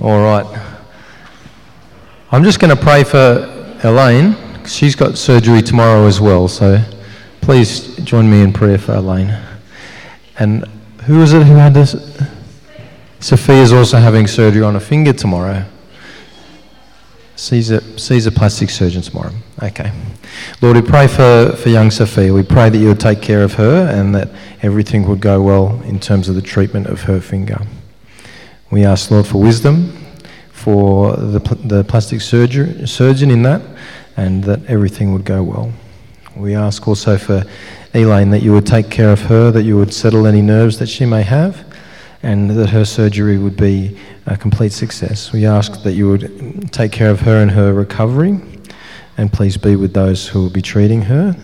All right. I'm just going to pray for Elaine. She's got surgery tomorrow as well, so please join me in prayer for Elaine. And who is it who had this? Sophia's also having surgery on a finger tomorrow. Sees a plastic surgeon tomorrow. Okay. Lord, we pray for, for young Sophia. We pray that you would take care of her and that everything would go well in terms of the treatment of her finger. We ask, Lord, for wisdom for the, the plastic surgery, surgeon in that and that everything would go well. We ask also for Elaine that you would take care of her, that you would settle any nerves that she may have, and that her surgery would be a complete success. We ask that you would take care of her in her recovery, and please be with those who will be treating her,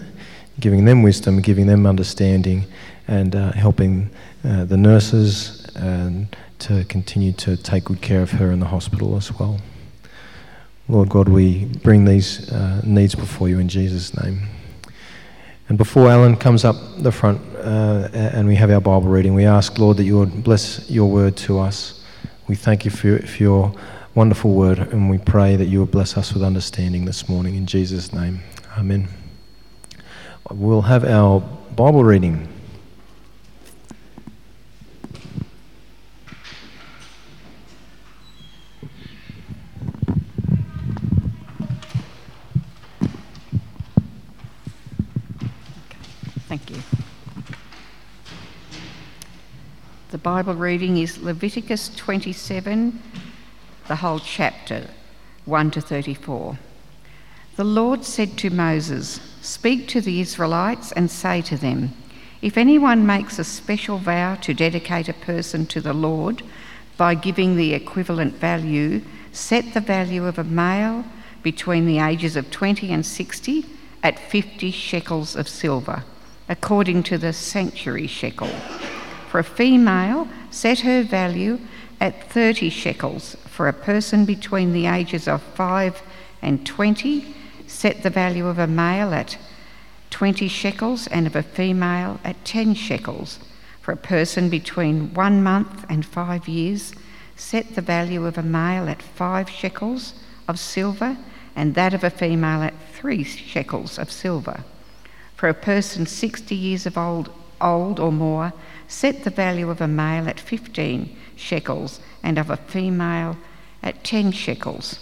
giving them wisdom, giving them understanding, and uh, helping uh, the nurses and to continue to take good care of her in the hospital as well. Lord God, we bring these uh, needs before you in Jesus' name. And before Allan comes up the front uh, and we have our Bible reading, we ask, Lord, that you would bless your word to us. We thank you for your, for your wonderful word and we pray that you would bless us with understanding this morning in Jesus' name. Amen. We'll have our Bible reading. Bible reading is Leviticus 27, the whole chapter, 1 to 34. The Lord said to Moses, Speak to the Israelites and say to them, If anyone makes a special vow to dedicate a person to the Lord by giving the equivalent value, set the value of a male between the ages of 20 and 60 at 50 shekels of silver, according to the sanctuary shekel for a female, set her value at 30 shekels. For a person between the ages of 5 and 20, set the value of a male at 20 shekels and of a female at 10 shekels. For a person between one month and five years, set the value of a male at five shekels of silver and that of a female at three shekels of silver. For a person 60 years of old, old or more, set the value of a male at 15 shekels and of a female at 10 shekels.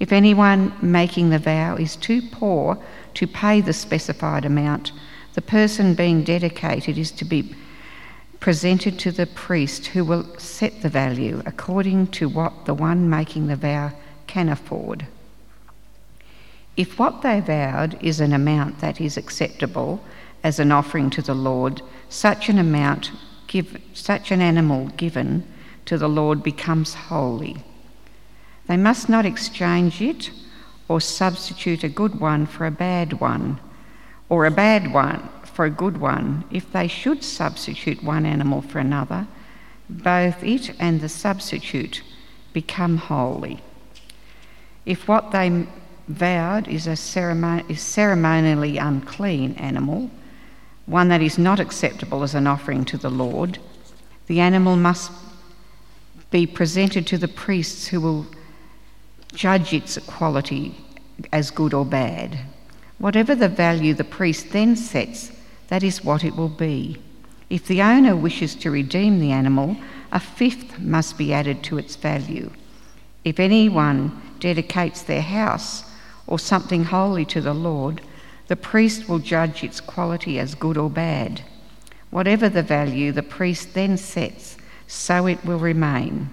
If anyone making the vow is too poor to pay the specified amount, the person being dedicated is to be presented to the priest who will set the value according to what the one making the vow can afford. If what they vowed is an amount that is acceptable as an offering to the Lord, such an amount, give, such an animal given to the Lord becomes holy. They must not exchange it or substitute a good one for a bad one, or a bad one for a good one. If they should substitute one animal for another, both it and the substitute become holy. If what they vowed is a ceremon- is ceremonially unclean animal, one that is not acceptable as an offering to the Lord, the animal must be presented to the priests who will judge its quality as good or bad. Whatever the value the priest then sets, that is what it will be. If the owner wishes to redeem the animal, a fifth must be added to its value. If anyone dedicates their house or something holy to the Lord, the priest will judge its quality as good or bad. Whatever the value the priest then sets, so it will remain.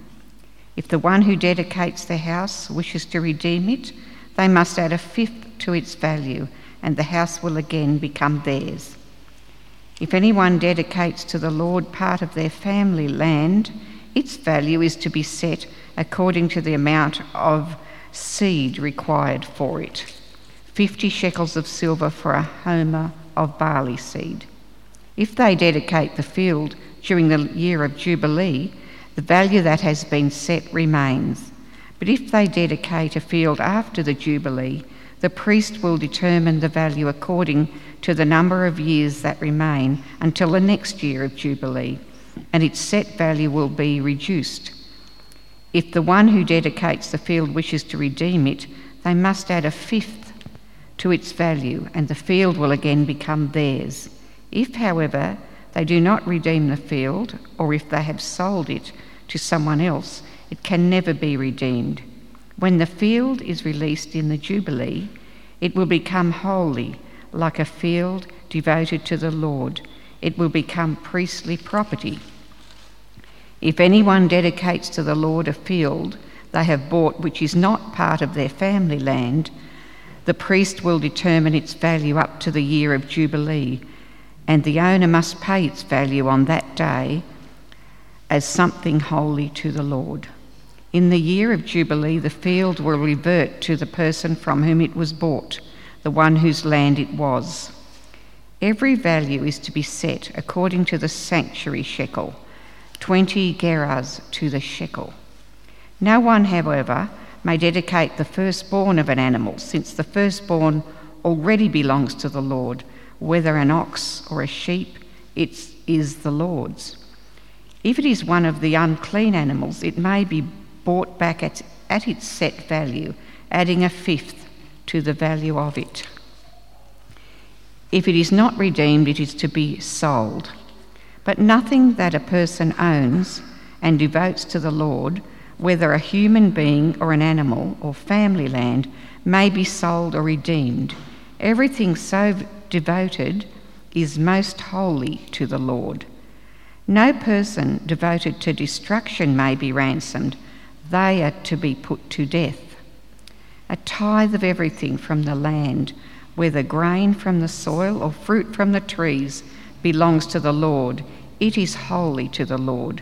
If the one who dedicates the house wishes to redeem it, they must add a fifth to its value, and the house will again become theirs. If anyone dedicates to the Lord part of their family land, its value is to be set according to the amount of seed required for it. 50 shekels of silver for a homer of barley seed. If they dedicate the field during the year of Jubilee, the value that has been set remains. But if they dedicate a field after the Jubilee, the priest will determine the value according to the number of years that remain until the next year of Jubilee, and its set value will be reduced. If the one who dedicates the field wishes to redeem it, they must add a fifth to its value, and the field will again become theirs. If, however, they do not redeem the field, or if they have sold it to someone else, it can never be redeemed. When the field is released in the Jubilee, it will become holy, like a field devoted to the Lord. It will become priestly property. If anyone dedicates to the Lord a field they have bought which is not part of their family land, the priest will determine its value up to the year of Jubilee, and the owner must pay its value on that day as something holy to the Lord. In the year of Jubilee, the field will revert to the person from whom it was bought, the one whose land it was. Every value is to be set according to the sanctuary shekel, 20 gerahs to the shekel. No one, however, may dedicate the firstborn of an animal, since the firstborn already belongs to the Lord. Whether an ox or a sheep, it is the Lord's. If it is one of the unclean animals, it may be bought back at, at its set value, adding a fifth to the value of it. If it is not redeemed, it is to be sold. But nothing that a person owns and devotes to the Lord, whether a human being or an animal or family land, may be sold or redeemed. Everything so devoted is most holy to the Lord. No person devoted to destruction may be ransomed, they are to be put to death. A tithe of everything from the land whether grain from the soil or fruit from the trees, belongs to the Lord. It is holy to the Lord.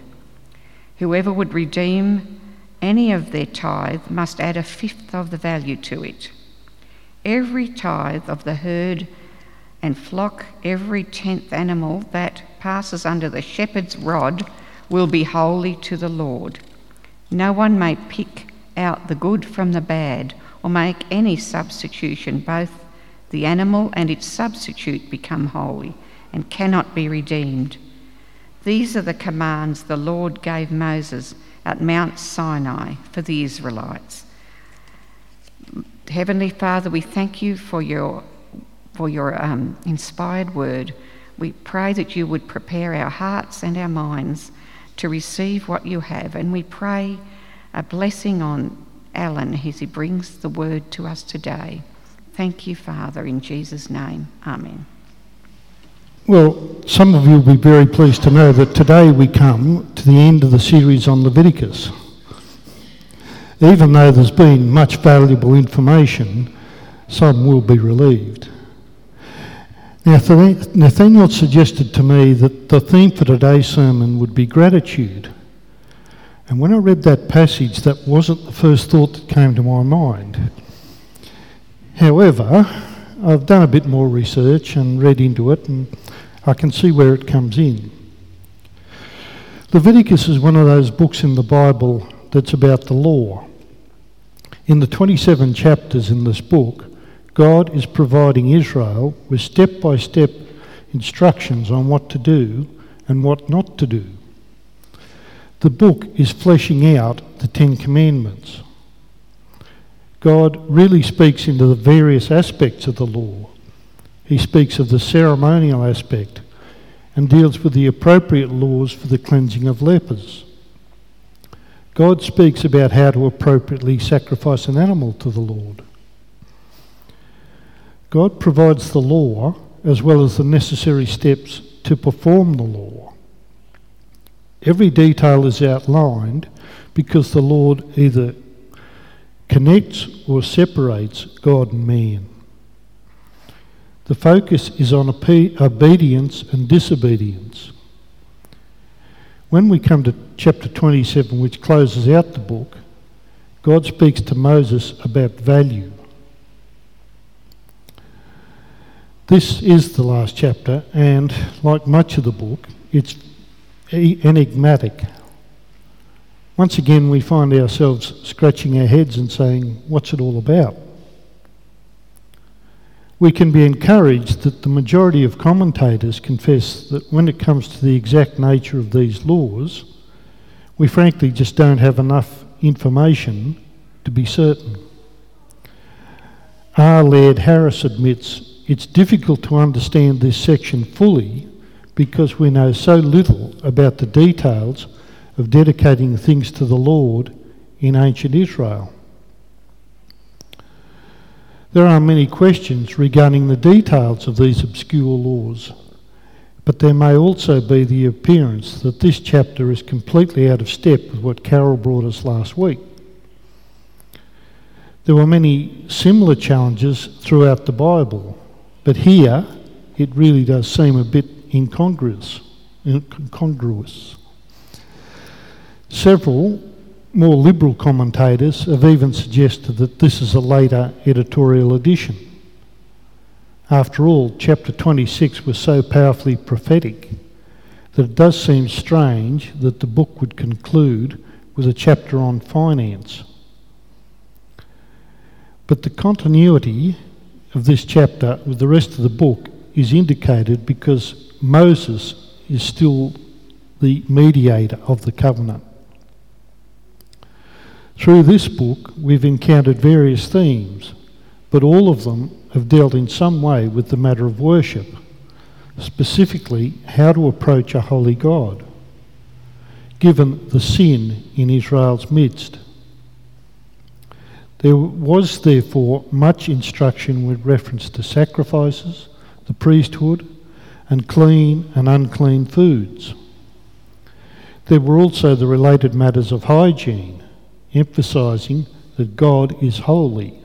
Whoever would redeem any of their tithe must add a fifth of the value to it. Every tithe of the herd and flock, every tenth animal that passes under the shepherd's rod, will be holy to the Lord. No one may pick out the good from the bad or make any substitution, both the animal and its substitute become holy and cannot be redeemed. These are the commands the Lord gave Moses at Mount Sinai for the Israelites. Heavenly Father, we thank you for your, for your um, inspired word. We pray that you would prepare our hearts and our minds to receive what you have, and we pray a blessing on Allan as he brings the word to us today. Thank you, Father, in Jesus' name. Amen. Well, some of you will be very pleased to know that today we come to the end of the series on Leviticus. Even though there's been much valuable information, some will be relieved. Now, Nathaniel suggested to me that the theme for today's sermon would be gratitude. And when I read that passage, that wasn't the first thought that came to my mind. However, I've done a bit more research and read into it, and I can see where it comes in. Leviticus is one of those books in the Bible that's about the law. In the 27 chapters in this book, God is providing Israel with step by step instructions on what to do and what not to do. The book is fleshing out the Ten Commandments. God really speaks into the various aspects of the law. He speaks of the ceremonial aspect and deals with the appropriate laws for the cleansing of lepers. God speaks about how to appropriately sacrifice an animal to the Lord. God provides the law as well as the necessary steps to perform the law. Every detail is outlined because the Lord either connects or separates God and man. The focus is on obedience and disobedience. When we come to chapter 27, which closes out the book, God speaks to Moses about value. This is the last chapter, and like much of the book, it's enigmatic. Once again, we find ourselves scratching our heads and saying, What's it all about? We can be encouraged that the majority of commentators confess that when it comes to the exact nature of these laws, we frankly just don't have enough information to be certain. R. Laird Harris admits it's difficult to understand this section fully because we know so little about the details of dedicating things to the Lord in ancient Israel. There are many questions regarding the details of these obscure laws, but there may also be the appearance that this chapter is completely out of step with what Carol brought us last week. There were many similar challenges throughout the Bible, but here it really does seem a bit incongruous. incongruous. Several more liberal commentators have even suggested that this is a later editorial addition. After all, chapter 26 was so powerfully prophetic that it does seem strange that the book would conclude with a chapter on finance. But the continuity of this chapter with the rest of the book is indicated because Moses is still the mediator of the covenant. Through this book, we've encountered various themes, but all of them have dealt in some way with the matter of worship, specifically how to approach a holy God, given the sin in Israel's midst. There was therefore much instruction with reference to sacrifices, the priesthood, and clean and unclean foods. There were also the related matters of hygiene, emphasising that God is holy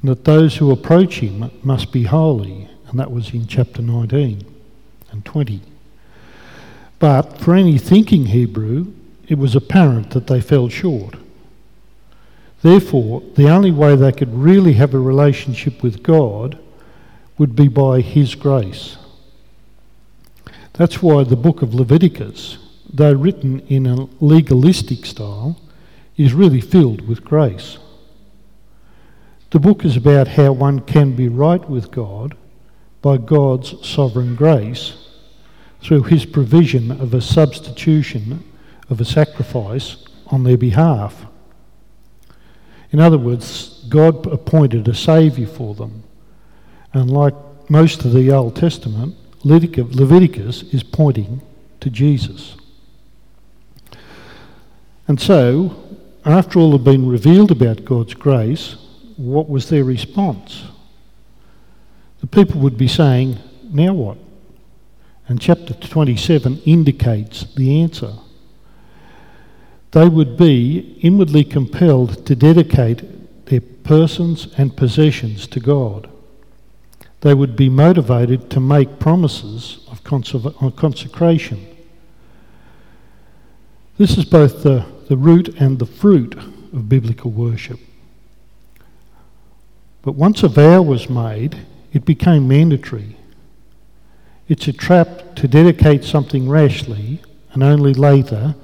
and that those who approach Him must be holy, and that was in chapter 19 and 20. But for any thinking Hebrew, it was apparent that they fell short. Therefore, the only way they could really have a relationship with God would be by His grace. That's why the book of Leviticus, though written in a legalistic style, is really filled with grace. The book is about how one can be right with God by God's sovereign grace through his provision of a substitution of a sacrifice on their behalf. In other words, God appointed a Saviour for them. And like most of the Old Testament, Leviticus is pointing to Jesus. And so, after all had been revealed about God's grace, what was their response? The people would be saying, Now what? And chapter 27 indicates the answer they would be inwardly compelled to dedicate their persons and possessions to God. They would be motivated to make promises of consecration. This is both the, the root and the fruit of biblical worship. But once a vow was made, it became mandatory. It's a trap to dedicate something rashly and only later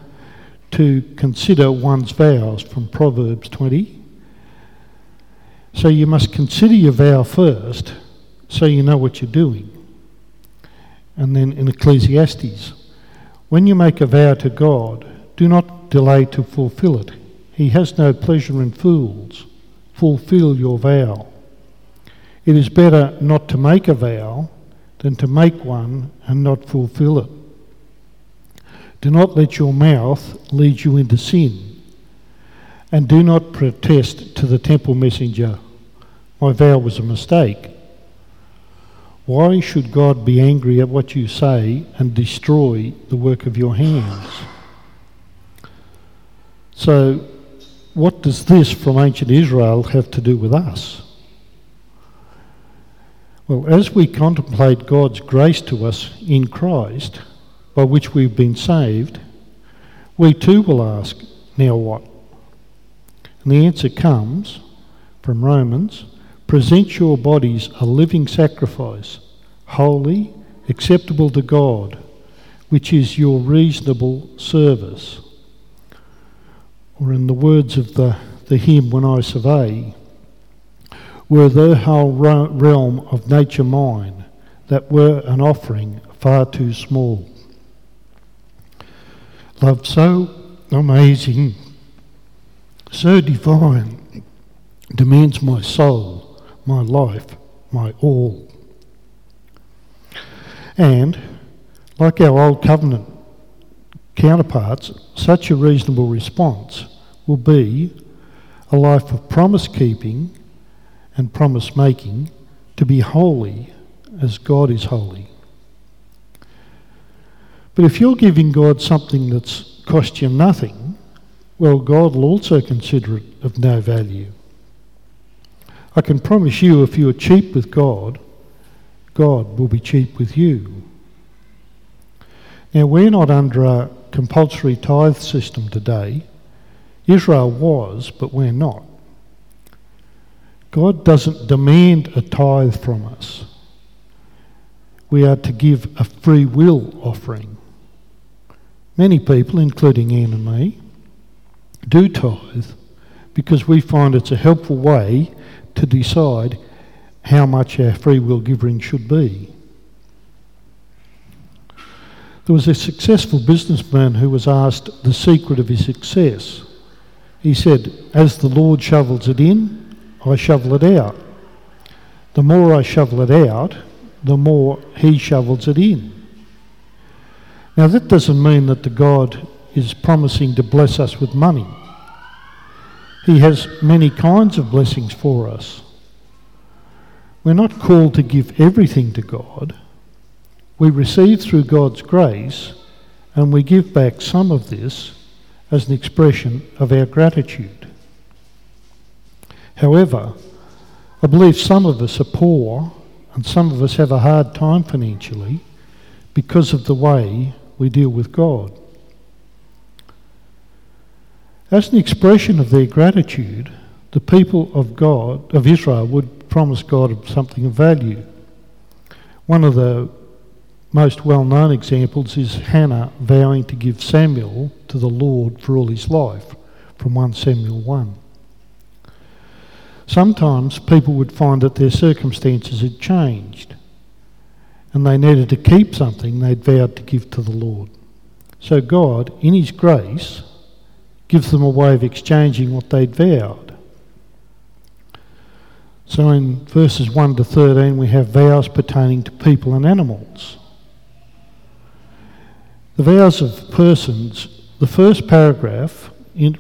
to consider one's vows from Proverbs 20. So you must consider your vow first so you know what you're doing. And then in Ecclesiastes, when you make a vow to God, do not delay to fulfill it. He has no pleasure in fools. Fulfill your vow. It is better not to make a vow than to make one and not fulfill it. Do not let your mouth lead you into sin. And do not protest to the temple messenger, My vow was a mistake. Why should God be angry at what you say and destroy the work of your hands? So, what does this from ancient Israel have to do with us? Well, as we contemplate God's grace to us in Christ, by which we've been saved, we too will ask, now what? And the answer comes from Romans present your bodies a living sacrifice, holy, acceptable to God, which is your reasonable service. Or, in the words of the, the hymn, When I Survey, were the whole realm of nature mine, that were an offering far too small. Love so amazing so divine, demands my soul, my life, my all. And, like our Old Covenant counterparts, such a reasonable response will be a life of promise keeping and promise making to be holy as God is holy. But if you're giving God something that's cost you nothing, well, God will also consider it of no value. I can promise you, if you are cheap with God, God will be cheap with you. Now, we're not under a compulsory tithe system today. Israel was, but we're not. God doesn't demand a tithe from us. We are to give a free will offering. Many people, including Anne and me, do tithe because we find it's a helpful way to decide how much our free will giving should be. There was a successful businessman who was asked the secret of his success. He said, As the Lord shovels it in, I shovel it out. The more I shovel it out, the more He shovels it in. Now, that doesn't mean that the God is promising to bless us with money. He has many kinds of blessings for us. We're not called to give everything to God. We receive through God's grace and we give back some of this as an expression of our gratitude. However, I believe some of us are poor and some of us have a hard time financially because of the way we deal with God. As an expression of their gratitude, the people of God, of Israel, would promise God something of value. One of the most well known examples is Hannah vowing to give Samuel to the Lord for all his life, from 1 Samuel 1. Sometimes people would find that their circumstances had changed and they needed to keep something they'd vowed to give to the Lord. So God, in His grace, gives them a way of exchanging what they'd vowed. So in verses 1 to 13, we have vows pertaining to people and animals. The vows of persons, the first paragraph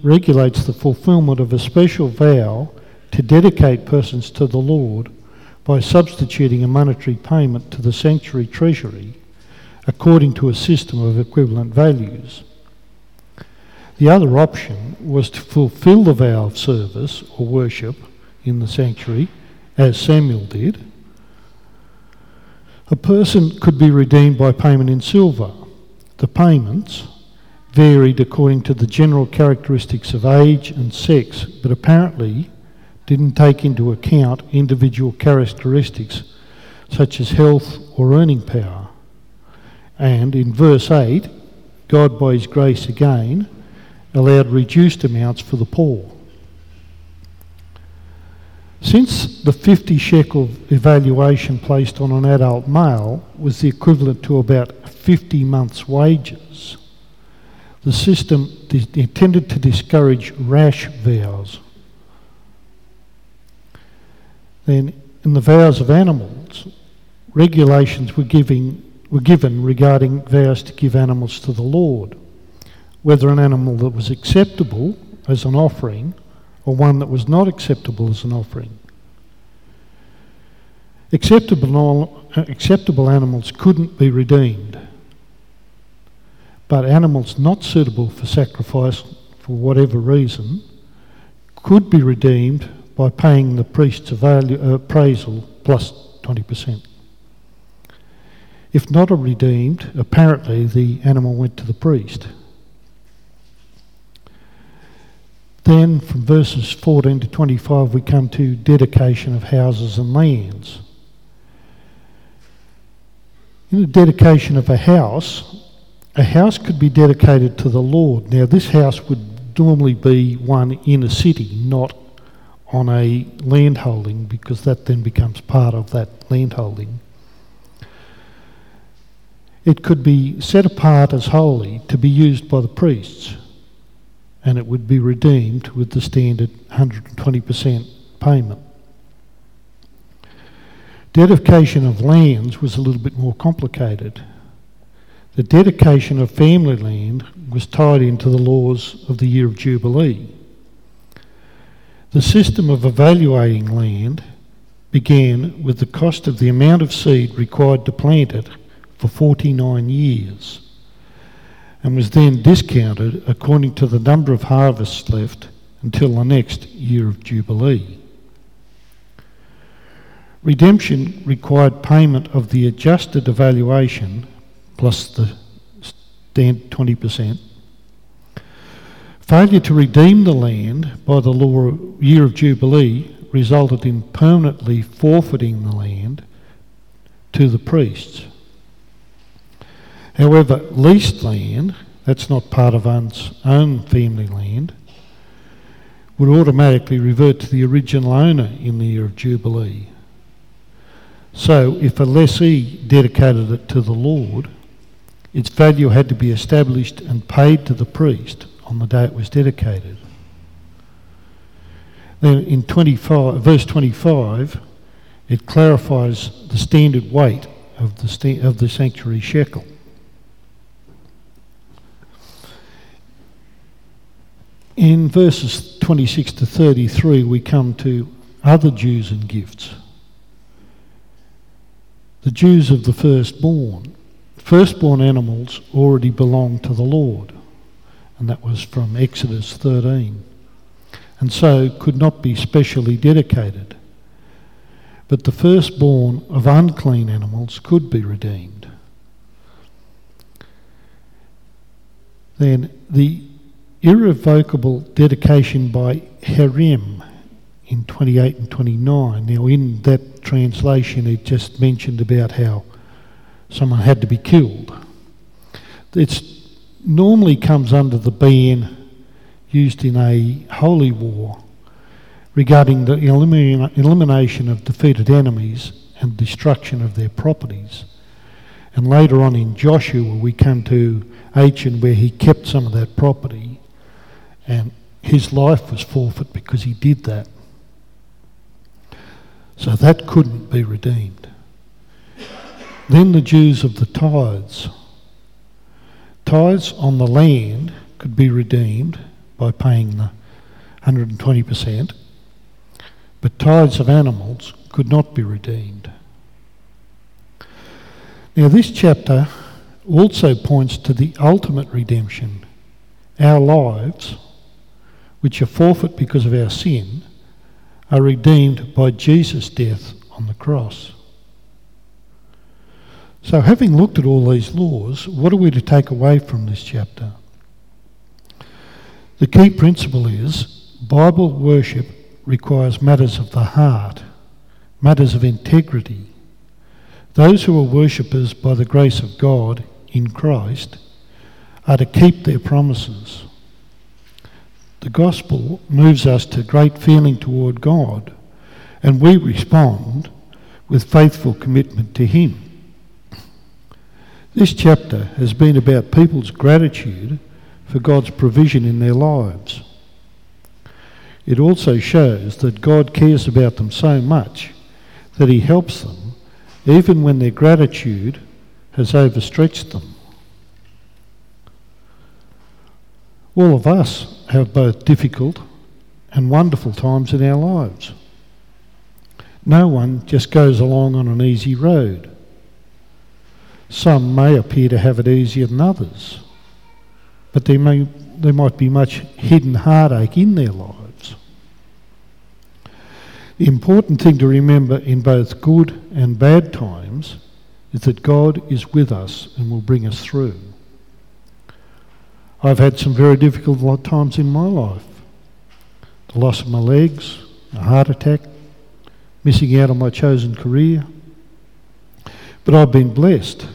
regulates the fulfilment of a special vow to dedicate persons to the Lord by substituting a monetary payment to the sanctuary treasury according to a system of equivalent values. The other option was to fulfill the vow of service or worship in the sanctuary, as Samuel did. A person could be redeemed by payment in silver. The payments varied according to the general characteristics of age and sex, but apparently didn't take into account individual characteristics such as health or earning power. And in verse 8, God, by His grace again, allowed reduced amounts for the poor. Since the 50 shekel evaluation placed on an adult male was the equivalent to about 50 months' wages, the system intended to discourage rash vows. Then, in the vows of animals, regulations were, giving, were given regarding vows to give animals to the Lord whether an animal that was acceptable as an offering or one that was not acceptable as an offering. Acceptable, acceptable animals couldn't be redeemed, but animals not suitable for sacrifice for whatever reason could be redeemed by paying the priest's uh, appraisal plus 20%. If not redeemed, apparently the animal went to the priest. Then from verses 14 to 25, we come to dedication of houses and lands. In the dedication of a house, a house could be dedicated to the Lord. Now, this house would normally be one in a city, not on a landholding, because that then becomes part of that landholding. It could be set apart as holy to be used by the priests and it would be redeemed with the standard 120% payment. Dedication of lands was a little bit more complicated. The dedication of family land was tied into the laws of the year of Jubilee. The system of evaluating land began with the cost of the amount of seed required to plant it for 49 years and was then discounted according to the number of harvests left until the next year of Jubilee. Redemption required payment of the adjusted evaluation plus the stand 20%. Failure to redeem the land by the law year of Jubilee resulted in permanently forfeiting the land to the priests. However, leased land, that's not part of one's own family land, would automatically revert to the original owner in the year of Jubilee. So, if a lessee dedicated it to the Lord, its value had to be established and paid to the priest on the day it was dedicated. Then in 25, verse 25, it clarifies the standard weight of the, sta- of the sanctuary shekel. In verses 26 to 33, we come to other dues and gifts. The dues of the firstborn. Firstborn animals already belong to the Lord, and that was from Exodus 13, and so could not be specially dedicated. But the firstborn of unclean animals could be redeemed. Then the irrevocable dedication by Herem in 28 and 29. Now, in that translation, it just mentioned about how someone had to be killed. It normally comes under the ban used in a holy war regarding the elimination of defeated enemies and destruction of their properties. And later on in Joshua, we come to Achan where he kept some of that property and his life was forfeit because he did that. So that couldn't be redeemed. Then the dues of the tithes. Tithes on the land could be redeemed by paying the 120%, but tithes of animals could not be redeemed. Now, this chapter also points to the ultimate redemption. Our lives which are forfeit because of our sin, are redeemed by Jesus' death on the cross. So, having looked at all these laws, what are we to take away from this chapter? The key principle is Bible worship requires matters of the heart, matters of integrity. Those who are worshippers by the grace of God in Christ are to keep their promises. The gospel moves us to great feeling toward God, and we respond with faithful commitment to Him. This chapter has been about people's gratitude for God's provision in their lives. It also shows that God cares about them so much that He helps them even when their gratitude has overstretched them. All of us have both difficult and wonderful times in our lives. No one just goes along on an easy road. Some may appear to have it easier than others, but there, may, there might be much hidden heartache in their lives. The important thing to remember in both good and bad times is that God is with us and will bring us through. I've had some very difficult times in my life. The loss of my legs, a heart attack, missing out on my chosen career. But I've been blessed.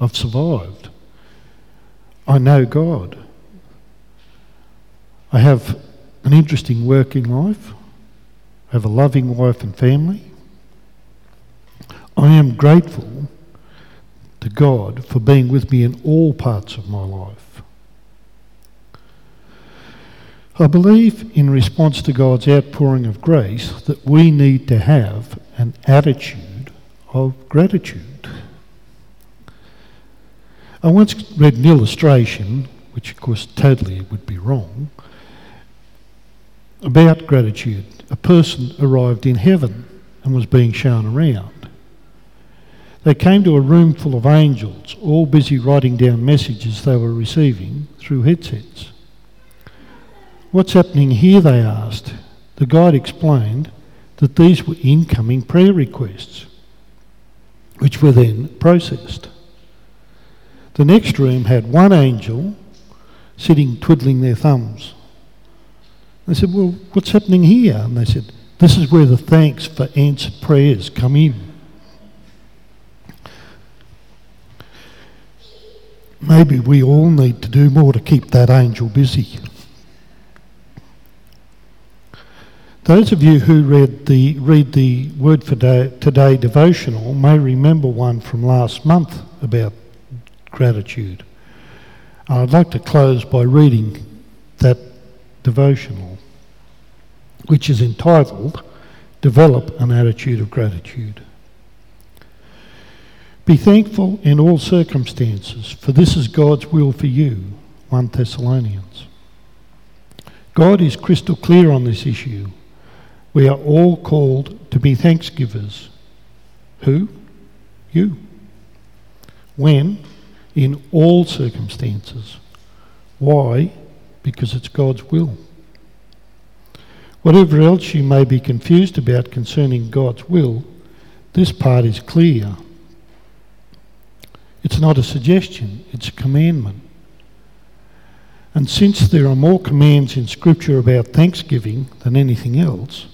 I've survived. I know God. I have an interesting working life. I have a loving wife and family. I am grateful to God for being with me in all parts of my life. I believe, in response to God's outpouring of grace, that we need to have an attitude of gratitude. I once read an illustration, which of course totally would be wrong, about gratitude. A person arrived in heaven and was being shown around. They came to a room full of angels, all busy writing down messages they were receiving through headsets. What's happening here? They asked. The guide explained that these were incoming prayer requests, which were then processed. The next room had one angel sitting twiddling their thumbs. They said, Well, what's happening here? And they said, This is where the thanks for answered prayers come in. Maybe we all need to do more to keep that angel busy. Those of you who read the, read the Word for Day, Today devotional may remember one from last month about gratitude. I'd like to close by reading that devotional, which is entitled Develop an Attitude of Gratitude. Be thankful in all circumstances, for this is God's will for you. 1 Thessalonians. God is crystal clear on this issue. We are all called to be thanksgivers. Who? You. When? In all circumstances. Why? Because it's God's will. Whatever else you may be confused about concerning God's will, this part is clear. It's not a suggestion, it's a commandment. And since there are more commands in Scripture about thanksgiving than anything else,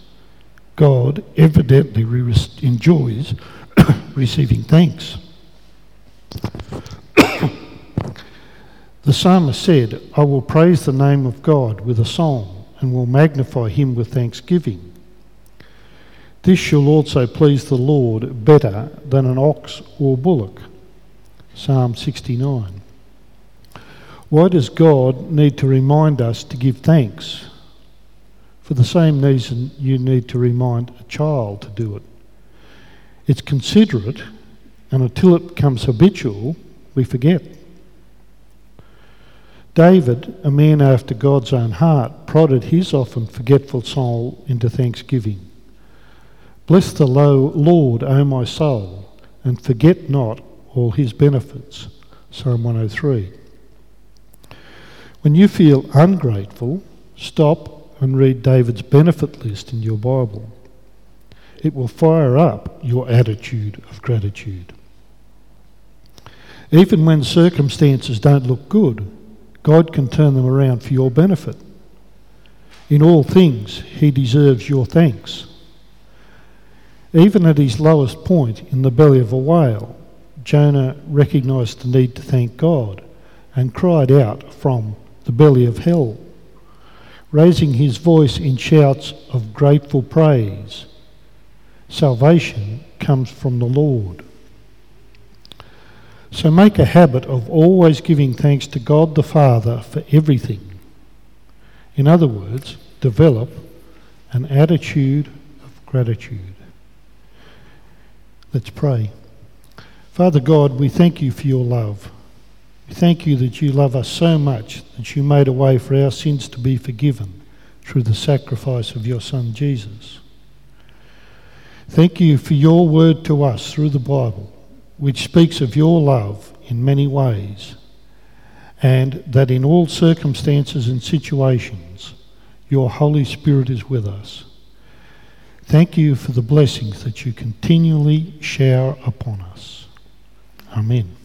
God evidently re- enjoys receiving thanks. the psalmist said, I will praise the name of God with a song and will magnify him with thanksgiving. This shall also please the Lord better than an ox or bullock. Psalm 69. Why does God need to remind us to give thanks? For the same reason, you need to remind a child to do it. It's considerate, and until it becomes habitual, we forget. David, a man after God's own heart, prodded his often forgetful soul into thanksgiving. Bless the low Lord, O my soul, and forget not all his benefits. Psalm 103. When you feel ungrateful, stop and read David's benefit list in your Bible. It will fire up your attitude of gratitude. Even when circumstances don't look good, God can turn them around for your benefit. In all things, He deserves your thanks. Even at his lowest point in the belly of a whale, Jonah recognised the need to thank God and cried out from the belly of hell raising his voice in shouts of grateful praise. Salvation comes from the Lord. So make a habit of always giving thanks to God the Father for everything. In other words, develop an attitude of gratitude. Let's pray. Father God, we thank you for your love. Thank you that you love us so much that you made a way for our sins to be forgiven through the sacrifice of your Son Jesus. Thank you for your word to us through the Bible, which speaks of your love in many ways, and that in all circumstances and situations, your Holy Spirit is with us. Thank you for the blessings that you continually shower upon us. Amen.